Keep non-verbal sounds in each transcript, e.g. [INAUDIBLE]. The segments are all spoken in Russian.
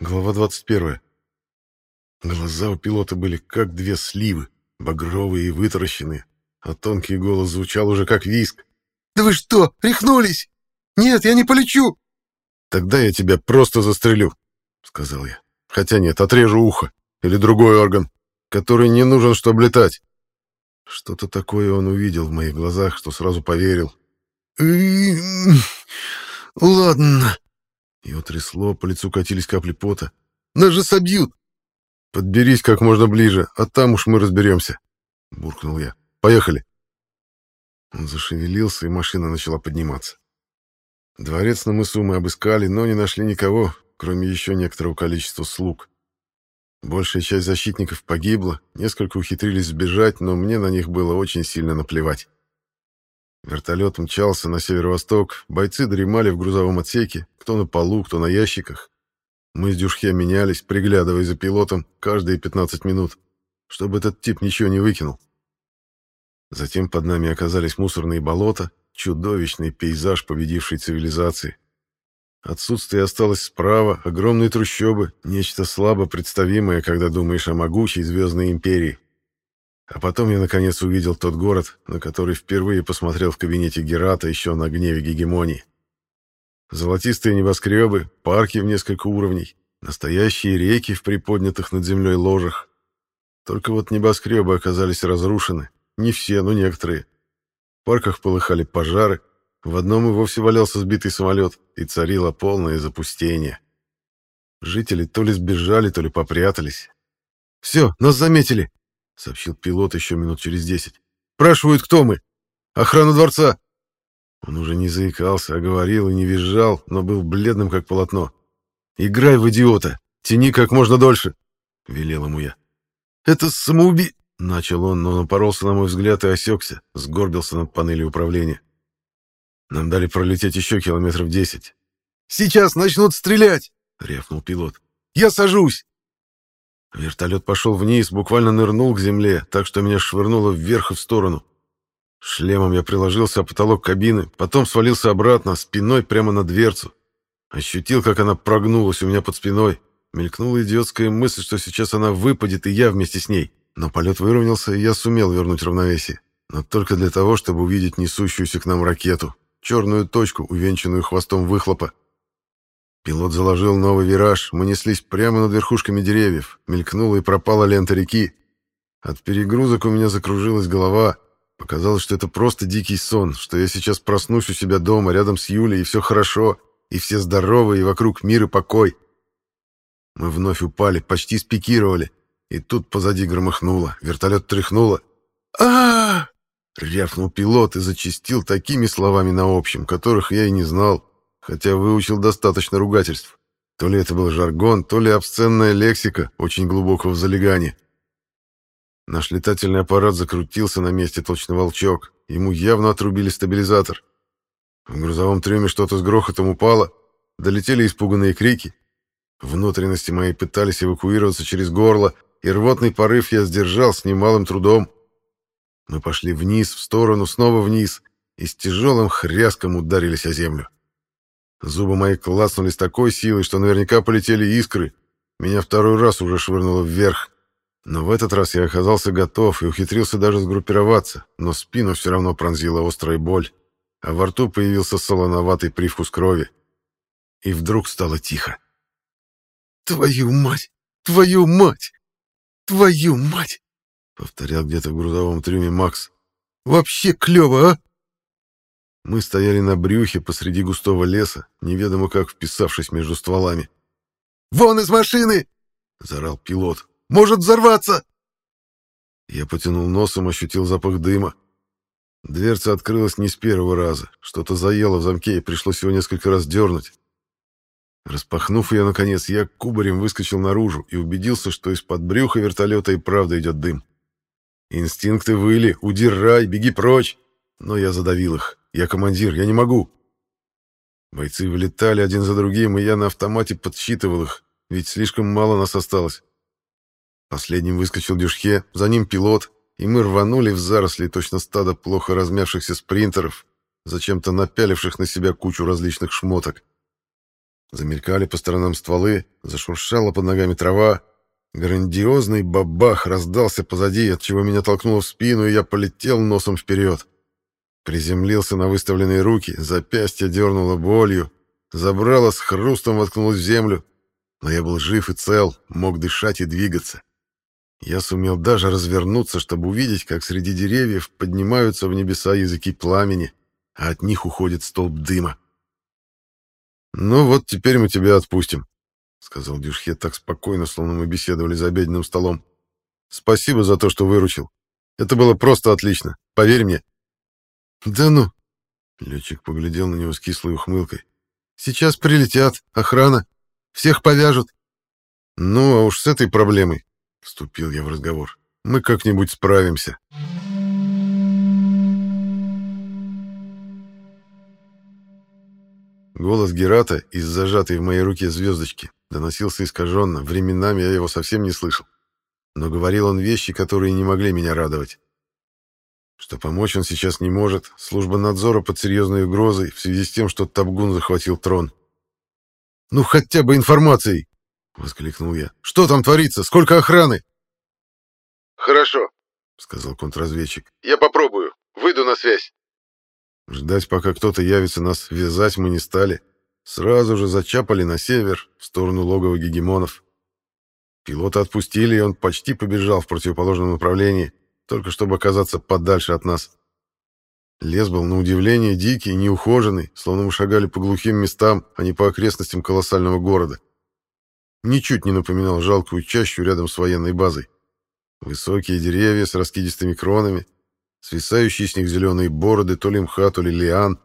Глава 21. Глаза у пилота были как две сливы, багровые и вытаращенные, а тонкий голос звучал уже как виск. «Да вы что, рехнулись? Нет, я не полечу!» «Тогда я тебя просто застрелю», — сказал я. «Хотя нет, отрежу ухо или другой орган, который не нужен, чтобы летать». Что-то такое он увидел в моих глазах, что сразу поверил. «Ладно», его трясло, по лицу катились капли пота. «Нас же собьют!» «Подберись как можно ближе, а там уж мы разберемся», — буркнул я. «Поехали!» Он зашевелился, и машина начала подниматься. Дворец на мысу мы обыскали, но не нашли никого, кроме еще некоторого количества слуг. Большая часть защитников погибла, несколько ухитрились сбежать, но мне на них было очень сильно наплевать. Вертолет мчался на северо-восток, бойцы дремали в грузовом отсеке, кто на полу, кто на ящиках. Мы с Дюшхе менялись, приглядывая за пилотом каждые 15 минут, чтобы этот тип ничего не выкинул. Затем под нами оказались мусорные болота, чудовищный пейзаж победившей цивилизации. Отсутствие осталось справа, огромные трущобы, нечто слабо представимое, когда думаешь о могучей звездной империи. А потом я наконец увидел тот город, на который впервые посмотрел в кабинете Герата еще на гневе гегемонии. Золотистые небоскребы, парки в несколько уровней, настоящие реки в приподнятых над землей ложах. Только вот небоскребы оказались разрушены. Не все, но некоторые. В парках полыхали пожары, в одном и вовсе валялся сбитый самолет, и царило полное запустение. Жители то ли сбежали, то ли попрятались. «Все, нас заметили!» — сообщил пилот еще минут через десять. «Спрашивают, кто мы. Охрана дворца». Он уже не заикался, а говорил и не визжал, но был бледным, как полотно. «Играй в идиота! Тяни как можно дольше!» — велел ему я. «Это самоуби...» — начал он, но напоролся на мой взгляд и осекся, сгорбился над панелью управления. Нам дали пролететь еще километров десять. «Сейчас начнут стрелять!» — рявкнул пилот. «Я сажусь!» Вертолет пошел вниз, буквально нырнул к земле, так что меня швырнуло вверх и в сторону. Шлемом я приложился о потолок кабины, потом свалился обратно, спиной прямо на дверцу. Ощутил, как она прогнулась у меня под спиной. Мелькнула идиотская мысль, что сейчас она выпадет, и я вместе с ней. Но полет выровнялся, и я сумел вернуть равновесие. Но только для того, чтобы увидеть несущуюся к нам ракету. Черную точку, увенчанную хвостом выхлопа. Пилот заложил новый вираж, мы неслись прямо над верхушками деревьев, мелькнула и пропала лента реки. От перегрузок у меня закружилась голова. Показалось, что это просто дикий сон, что я сейчас проснусь у себя дома, рядом с Юлей, и все хорошо, и все здоровы, и вокруг мир и покой. Мы вновь упали, почти спикировали, и тут позади громыхнуло, вертолет тряхнуло. а, рявкнул пилот и зачистил такими словами на общем, которых я и не знал хотя выучил достаточно ругательств. То ли это был жаргон, то ли обсценная лексика очень глубокого залегания. Наш летательный аппарат закрутился на месте точно волчок. Ему явно отрубили стабилизатор. В грузовом трюме что-то с грохотом упало. Долетели испуганные крики. Внутренности мои пытались эвакуироваться через горло, и рвотный порыв я сдержал с немалым трудом. Мы пошли вниз, в сторону, снова вниз, и с тяжелым хряском ударились о землю. Зубы мои клацнули с такой силой, что наверняка полетели искры. Меня второй раз уже швырнуло вверх. Но в этот раз я оказался готов и ухитрился даже сгруппироваться, но спину все равно пронзила острая боль, а во рту появился солоноватый привкус крови. И вдруг стало тихо. «Твою мать! Твою мать! Твою мать!» — повторял где-то в грузовом трюме Макс. «Вообще клево, а?» Мы стояли на брюхе посреди густого леса, неведомо как вписавшись между стволами. «Вон из машины!» — заорал пилот. «Может взорваться!» Я потянул носом, ощутил запах дыма. Дверца открылась не с первого раза. Что-то заело в замке, и пришлось его несколько раз дернуть. Распахнув ее, наконец, я кубарем выскочил наружу и убедился, что из-под брюха вертолета и правда идет дым. Инстинкты выли «Удирай, беги прочь!» Но я задавил их. Я командир, я не могу. Бойцы вылетали один за другим, и я на автомате подсчитывал их, ведь слишком мало нас осталось. Последним выскочил Дюшхе, за ним пилот, и мы рванули в заросли точно стадо плохо размявшихся спринтеров, зачем-то напяливших на себя кучу различных шмоток. Замелькали по сторонам стволы, зашуршала под ногами трава. Грандиозный бабах раздался позади, от чего меня толкнуло в спину, и я полетел носом вперед. Приземлился на выставленные руки, запястье дернуло болью, забрало с хрустом воткнулось в землю, но я был жив и цел, мог дышать и двигаться. Я сумел даже развернуться, чтобы увидеть, как среди деревьев поднимаются в небеса языки пламени, а от них уходит столб дыма. «Ну вот теперь мы тебя отпустим», — сказал Дюшхе так спокойно, словно мы беседовали за обеденным столом. «Спасибо за то, что выручил. Это было просто отлично, поверь мне». «Да ну!» — летчик поглядел на него с кислой ухмылкой. «Сейчас прилетят, охрана, всех повяжут». «Ну, а уж с этой проблемой Вступил я в разговор. «Мы как-нибудь справимся». Голос Герата из зажатой в моей руке звездочки доносился искаженно, временами я его совсем не слышал. Но говорил он вещи, которые не могли меня радовать. Что помочь он сейчас не может, служба надзора под серьезной угрозой в связи с тем, что Табгун захватил трон. «Ну, хотя бы информацией!» — воскликнул я. «Что там творится? Сколько охраны?» «Хорошо», — сказал контрразведчик. «Я попробую. Выйду на связь». Ждать, пока кто-то явится нас вязать, мы не стали. Сразу же зачапали на север, в сторону логова гегемонов. Пилота отпустили, и он почти побежал в противоположном направлении, только чтобы оказаться подальше от нас. Лес был, на удивление, дикий, неухоженный, словно мы шагали по глухим местам, а не по окрестностям колоссального города ничуть не напоминал жалкую чащу рядом с военной базой. Высокие деревья с раскидистыми кронами, свисающие с них зеленые бороды, то ли мха, то ли лиан,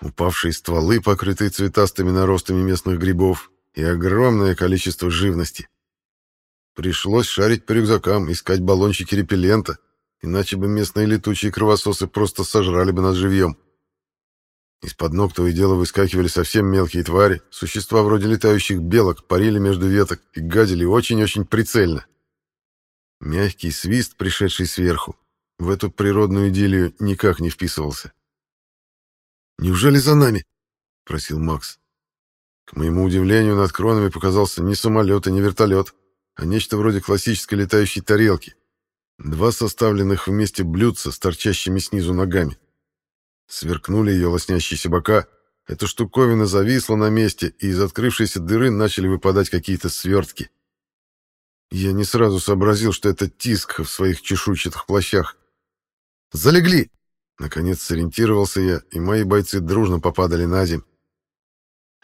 упавшие стволы, покрытые цветастыми наростами местных грибов, и огромное количество живности. Пришлось шарить по рюкзакам, искать баллончики репеллента, иначе бы местные летучие кровососы просто сожрали бы нас живьем. Из-под ног то и дело выскакивали совсем мелкие твари, существа вроде летающих белок парили между веток и гадили очень-очень прицельно. Мягкий свист, пришедший сверху, в эту природную идиллию никак не вписывался. «Неужели за нами?» — просил Макс. К моему удивлению, над кронами показался не самолет и не вертолет, а нечто вроде классической летающей тарелки. Два составленных вместе блюдца с торчащими снизу ногами. Сверкнули ее лоснящиеся бока. Эта штуковина зависла на месте, и из открывшейся дыры начали выпадать какие-то свертки. Я не сразу сообразил, что это тиск в своих чешуйчатых плащах. «Залегли!» Наконец сориентировался я, и мои бойцы дружно попадали на земь.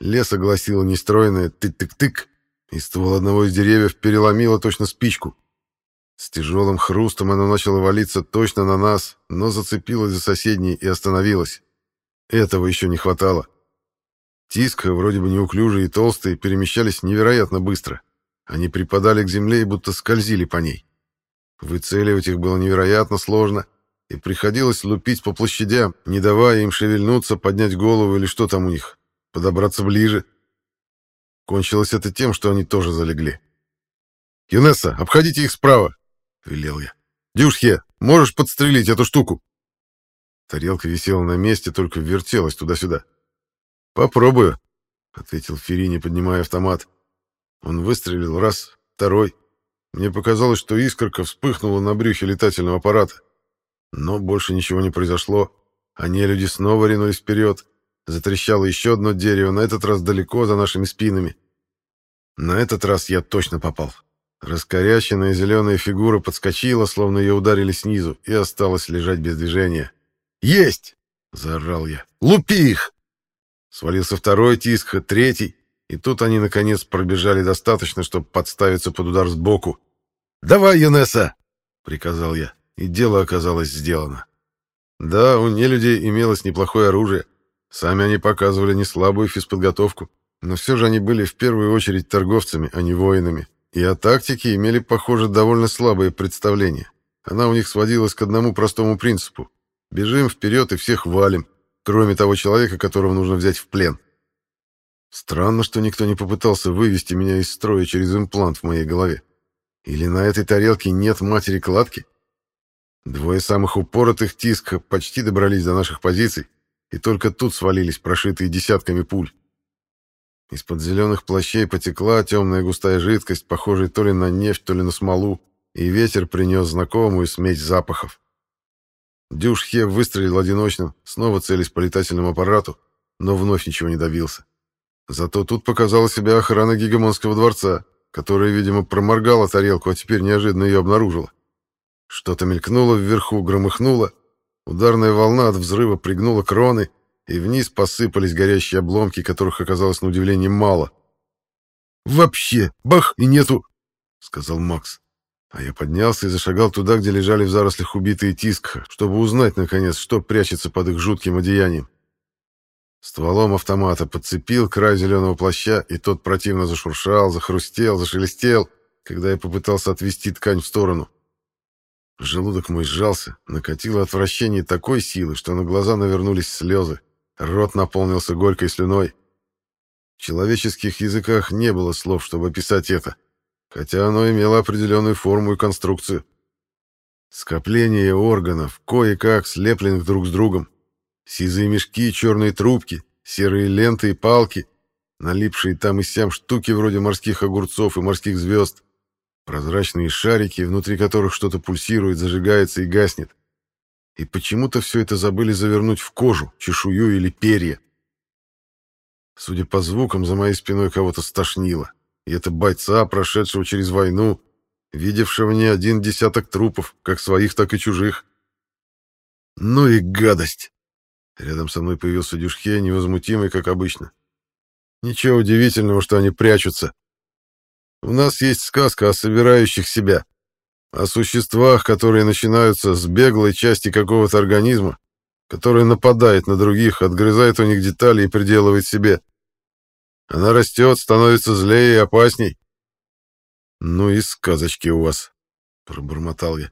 Лес огласило нестроенное «тык-тык-тык», и ствол одного из деревьев переломило точно спичку. С тяжелым хрустом она начала валиться точно на нас, но зацепилась за соседней и остановилась. Этого еще не хватало. Тиска, вроде бы неуклюжие и толстые, перемещались невероятно быстро. Они припадали к земле и будто скользили по ней. Выцеливать их было невероятно сложно, и приходилось лупить по площадям, не давая им шевельнуться, поднять голову или что там у них, подобраться ближе. Кончилось это тем, что они тоже залегли. «Юнесса, обходите их справа!» Велел я. «Дюшхе, можешь подстрелить эту штуку?» Тарелка висела на месте, только вертелась туда-сюда. «Попробую», — ответил Ферини, поднимая автомат. Он выстрелил раз, второй. Мне показалось, что искорка вспыхнула на брюхе летательного аппарата. Но больше ничего не произошло. Они люди снова ринулись вперед. Затрещало еще одно дерево, на этот раз далеко за нашими спинами. На этот раз я точно попал. Раскоряченная зеленая фигура подскочила, словно ее ударили снизу, и осталась лежать без движения. «Есть!» — заорал я. «Лупи их!» Свалился второй тиск, третий, и тут они, наконец, пробежали достаточно, чтобы подставиться под удар сбоку. «Давай, Юнесса!» — приказал я, и дело оказалось сделано. Да, у нелюдей имелось неплохое оружие. Сами они показывали не слабую физподготовку, но все же они были в первую очередь торговцами, а не воинами, и о тактике имели, похоже, довольно слабое представление. Она у них сводилась к одному простому принципу. Бежим вперед и всех валим, кроме того человека, которого нужно взять в плен. Странно, что никто не попытался вывести меня из строя через имплант в моей голове. Или на этой тарелке нет матери-кладки? Двое самых упоротых тиска почти добрались до наших позиций, и только тут свалились, прошитые десятками пуль. Из-под зеленых плащей потекла темная густая жидкость, похожая то ли на нефть, то ли на смолу, и ветер принес знакомую смесь запахов. Дюшхе выстрелил одиночным, снова целясь по летательному аппарату, но вновь ничего не добился. Зато тут показала себя охрана Гегемонского дворца, которая, видимо, проморгала тарелку, а теперь неожиданно ее обнаружила. Что-то мелькнуло вверху, громыхнуло, ударная волна от взрыва пригнула кроны, и вниз посыпались горящие обломки, которых оказалось на удивление мало. «Вообще! Бах! И нету!» — сказал Макс. А я поднялся и зашагал туда, где лежали в зарослях убитые Тискха, чтобы узнать, наконец, что прячется под их жутким одеянием. Стволом автомата подцепил край зеленого плаща, и тот противно зашуршал, захрустел, зашелестел, когда я попытался отвести ткань в сторону. Желудок мой сжался, накатило отвращение такой силы, что на глаза навернулись слезы. Рот наполнился горькой слюной. В человеческих языках не было слов, чтобы описать это, хотя оно имело определенную форму и конструкцию. Скопление органов, кое-как слепленных друг с другом, Сизые мешки, черные трубки, серые ленты и палки, налипшие там и сям штуки вроде морских огурцов и морских звезд, прозрачные шарики, внутри которых что-то пульсирует, зажигается и гаснет. И почему-то все это забыли завернуть в кожу, чешую или перья. Судя по звукам, за моей спиной кого-то стошнило. И это бойца, прошедшего через войну, видевшего не один десяток трупов, как своих, так и чужих. Ну и гадость! Рядом со мной появился Дюшхе, невозмутимый, как обычно. Ничего удивительного, что они прячутся. У нас есть сказка о собирающих себя, о существах, которые начинаются с беглой части какого-то организма, который нападает на других, отгрызает у них детали и приделывает себе. Она растет, становится злее и опасней. «Ну и сказочки у вас», — пробормотал я.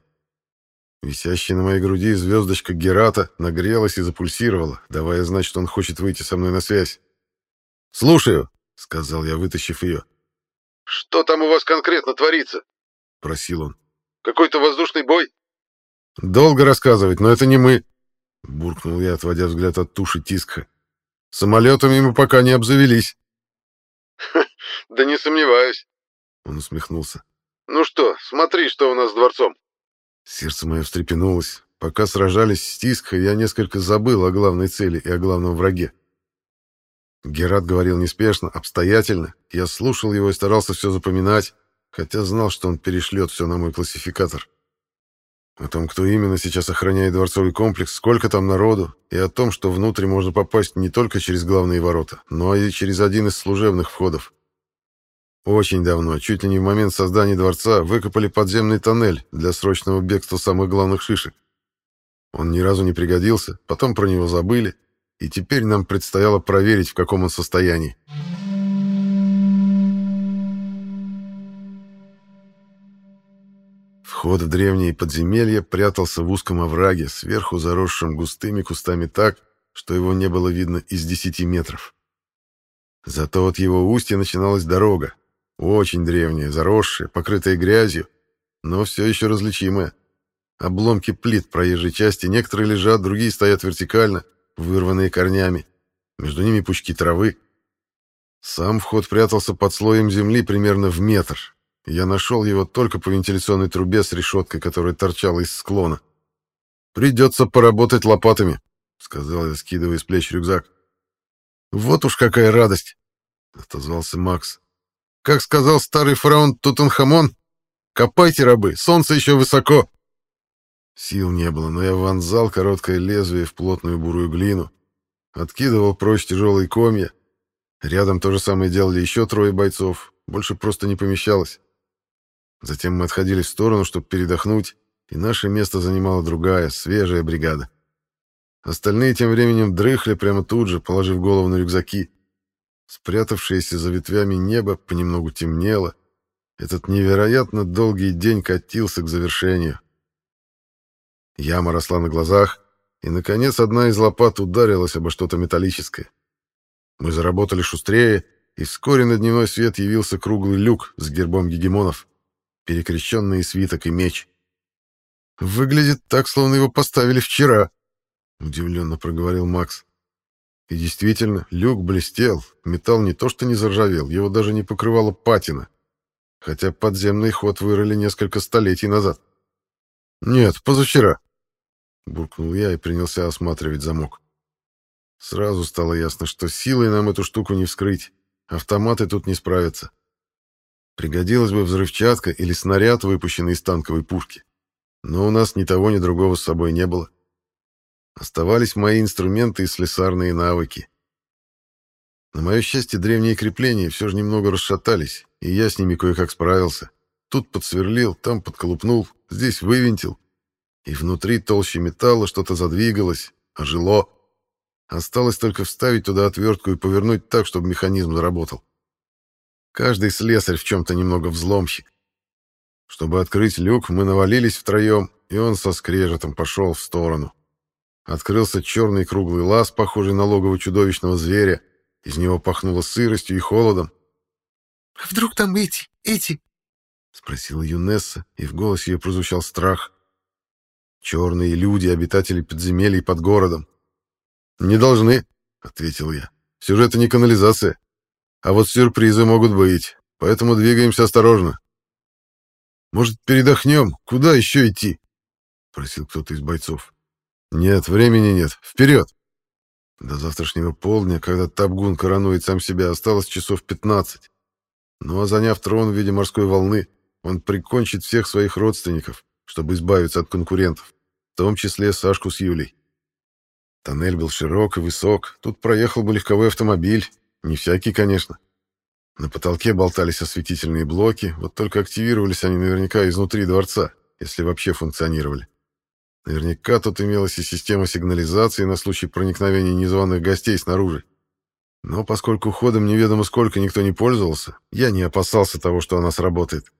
Висящая на моей груди звездочка Герата нагрелась и запульсировала, давая знать, что он хочет выйти со мной на связь. «Слушаю», — сказал я, вытащив ее. «Что там у вас конкретно творится?» — просил он. «Какой-то воздушный бой?» «Долго рассказывать, но это не мы», — буркнул я, отводя взгляд от туши Тискха. «Самолетами мы пока не обзавелись». [LAUGHS] «Да не сомневаюсь», — он усмехнулся. «Ну что, смотри, что у нас с дворцом». Сердце мое встрепенулось. Пока сражались с Тискхой, я несколько забыл о главной цели и о главном враге. Герат говорил неспешно, обстоятельно. Я слушал его и старался все запоминать, хотя знал, что он перешлет все на мой классификатор. О том, кто именно сейчас охраняет дворцовый комплекс, сколько там народу, и о том, что внутрь можно попасть не только через главные ворота, но и через один из служебных входов. Очень давно, чуть ли не в момент создания дворца, выкопали подземный тоннель для срочного бегства самых главных шишек. Он ни разу не пригодился, потом про него забыли, и теперь нам предстояло проверить, в каком он состоянии. Вход в древние подземелья прятался в узком овраге, сверху заросшим густыми кустами так, что его не было видно из десяти метров. Зато от его устья начиналась дорога, очень древняя, заросшая, покрытая грязью, но все еще различимая. Обломки плит проезжей части, некоторые лежат, другие стоят вертикально, вырванные корнями. Между ними пучки травы. Сам вход прятался под слоем земли примерно в метр. Я нашел его только по вентиляционной трубе с решеткой, которая торчала из склона. «Придется поработать лопатами», — сказал я, скидывая с плеч рюкзак. «Вот уж какая радость!» — отозвался Макс. Как сказал старый фараон Тутанхамон, «Копайте, рабы, солнце еще высоко!» Сил не было, но я вонзал короткое лезвие в плотную бурую глину, откидывал прочь тяжелые комья. Рядом то же самое делали еще трое бойцов, больше просто не помещалось. Затем мы отходили в сторону, чтобы передохнуть, и наше место занимала другая, свежая бригада. Остальные тем временем дрыхли прямо тут же, положив голову на рюкзаки. Спрятавшееся за ветвями небо понемногу темнело. Этот невероятно долгий день катился к завершению. Яма росла на глазах, и, наконец, одна из лопат ударилась обо что-то металлическое. Мы заработали шустрее, и вскоре на дневной свет явился круглый люк с гербом гегемонов, перекрещенный свиток и меч. «Выглядит так, словно его поставили вчера», — удивленно проговорил Макс. И действительно, люк блестел, металл не то что не заржавел, его даже не покрывала патина, хотя подземный ход вырыли несколько столетий назад. «Нет, позавчера», — буркнул я и принялся осматривать замок. Сразу стало ясно, что силой нам эту штуку не вскрыть, автоматы тут не справятся. Пригодилась бы взрывчатка или снаряд, выпущенный из танковой пушки. Но у нас ни того, ни другого с собой не было. Оставались мои инструменты и слесарные навыки. На мое счастье, древние крепления все же немного расшатались, и я с ними кое-как справился. Тут подсверлил, там подколупнул, здесь вывинтил. И внутри толще металла что-то задвигалось, ожило. Осталось только вставить туда отвертку и повернуть так, чтобы механизм заработал. Каждый слесарь в чем-то немного взломщик. Чтобы открыть люк, мы навалились втроем, и он со скрежетом пошел в сторону. Открылся черный круглый лаз, похожий на логово чудовищного зверя. Из него пахнуло сыростью и холодом. «А вдруг там эти, эти?» — спросила Юнесса, и в голосе ее прозвучал страх. «Черные люди, обитатели подземелий под городом». «Не должны», — ответил я. «Сюжет не канализация. А вот сюрпризы могут быть, поэтому двигаемся осторожно. Может, передохнем? Куда еще идти? Просил кто-то из бойцов. Нет, времени нет. Вперед! До завтрашнего полдня, когда Табгун коронует сам себя, осталось часов 15. Ну а заняв трон в виде морской волны, он прикончит всех своих родственников, чтобы избавиться от конкурентов, в том числе Сашку с Юлей. Тоннель был широк и высок, тут проехал бы легковой автомобиль, не всякий, конечно. На потолке болтались осветительные блоки, вот только активировались они наверняка изнутри дворца, если вообще функционировали. Наверняка тут имелась и система сигнализации на случай проникновения незваных гостей снаружи. Но поскольку ходом неведомо сколько никто не пользовался, я не опасался того, что она сработает.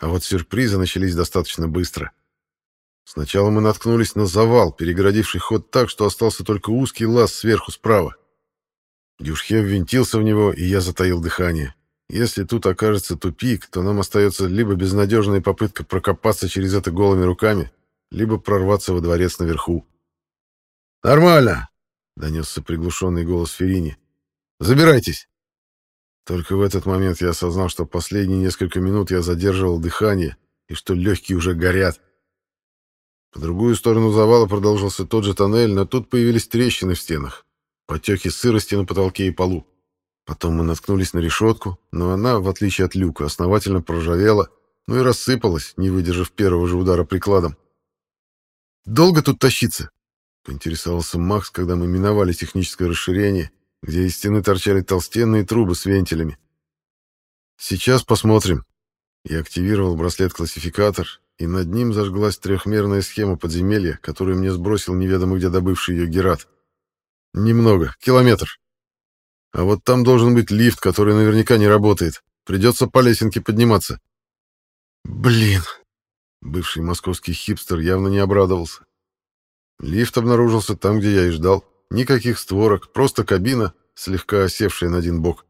А вот сюрпризы начались достаточно быстро. Сначала мы наткнулись на завал, перегородивший ход так, что остался только узкий лаз сверху справа. Дюшхе ввинтился в него, и я затаил дыхание. Если тут окажется тупик, то нам остается либо безнадежная попытка прокопаться через это голыми руками, либо прорваться во дворец наверху. «Нормально!» — донесся приглушенный голос Ферини. «Забирайтесь!» Только в этот момент я осознал, что последние несколько минут я задерживал дыхание и что легкие уже горят. По другую сторону завала продолжился тот же тоннель, но тут появились трещины в стенах потеки сырости на потолке и полу. Потом мы наткнулись на решетку, но она, в отличие от люка, основательно проржавела, ну и рассыпалась, не выдержав первого же удара прикладом. «Долго тут тащиться?» — поинтересовался Макс, когда мы миновали техническое расширение, где из стены торчали толстенные трубы с вентилями. «Сейчас посмотрим». Я активировал браслет-классификатор, и над ним зажглась трехмерная схема подземелья, которую мне сбросил неведомо где добывший ее Герат. Немного, километр. А вот там должен быть лифт, который наверняка не работает. Придется по лесенке подниматься. Блин. Бывший московский хипстер явно не обрадовался. Лифт обнаружился там, где я и ждал. Никаких створок, просто кабина, слегка осевшая на один бок.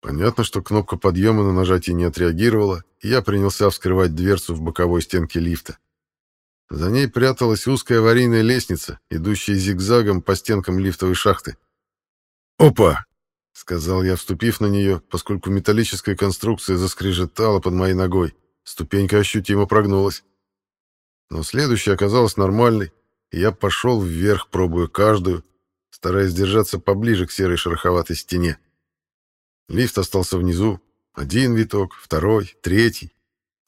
Понятно, что кнопка подъема на нажатие не отреагировала, и я принялся вскрывать дверцу в боковой стенке лифта. За ней пряталась узкая аварийная лестница, идущая зигзагом по стенкам лифтовой шахты. «Опа!» — сказал я, вступив на нее, поскольку металлическая конструкция заскрежетала под моей ногой. Ступенька ощутимо прогнулась. Но следующая оказалась нормальной, и я пошел вверх, пробуя каждую, стараясь держаться поближе к серой шероховатой стене. Лифт остался внизу. Один виток, второй, третий.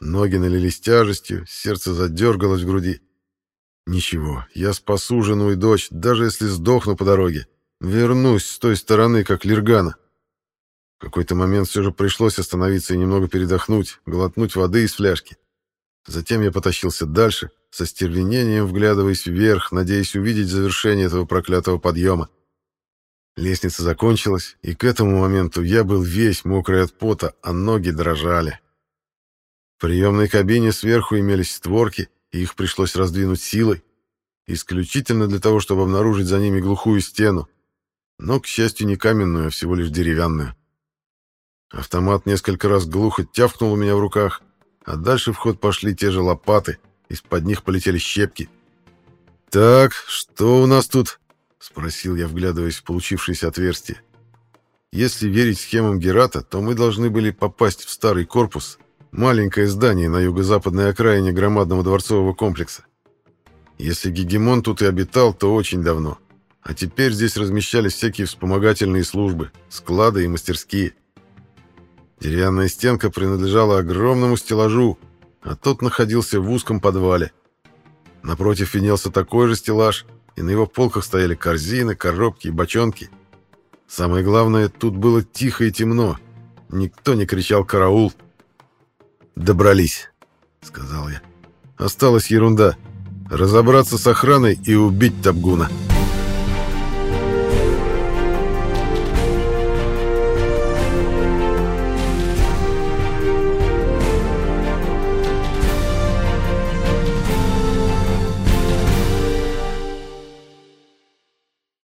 Ноги налились тяжестью, сердце задергалось в груди. Ничего, я спасу жену и дочь, даже если сдохну по дороге. Вернусь с той стороны, как Лиргана. В какой-то момент все же пришлось остановиться и немного передохнуть, глотнуть воды из фляжки. Затем я потащился дальше, со стервенением вглядываясь вверх, надеясь увидеть завершение этого проклятого подъема. Лестница закончилась, и к этому моменту я был весь мокрый от пота, а ноги дрожали приемной кабине сверху имелись створки, и их пришлось раздвинуть силой, исключительно для того, чтобы обнаружить за ними глухую стену, но, к счастью, не каменную, а всего лишь деревянную. Автомат несколько раз глухо тявкнул у меня в руках, а дальше в ход пошли те же лопаты, из-под них полетели щепки. «Так, что у нас тут?» — спросил я, вглядываясь в получившееся отверстие. Если верить схемам Герата, то мы должны были попасть в старый корпус, маленькое здание на юго-западной окраине громадного дворцового комплекса. Если Гегемон тут и обитал, то очень давно. А теперь здесь размещались всякие вспомогательные службы, склады и мастерские. Деревянная стенка принадлежала огромному стеллажу, а тот находился в узком подвале. Напротив виднелся такой же стеллаж, и на его полках стояли корзины, коробки и бочонки. Самое главное, тут было тихо и темно. Никто не кричал «караул». «Добрались», — сказал я. «Осталась ерунда. Разобраться с охраной и убить Табгуна».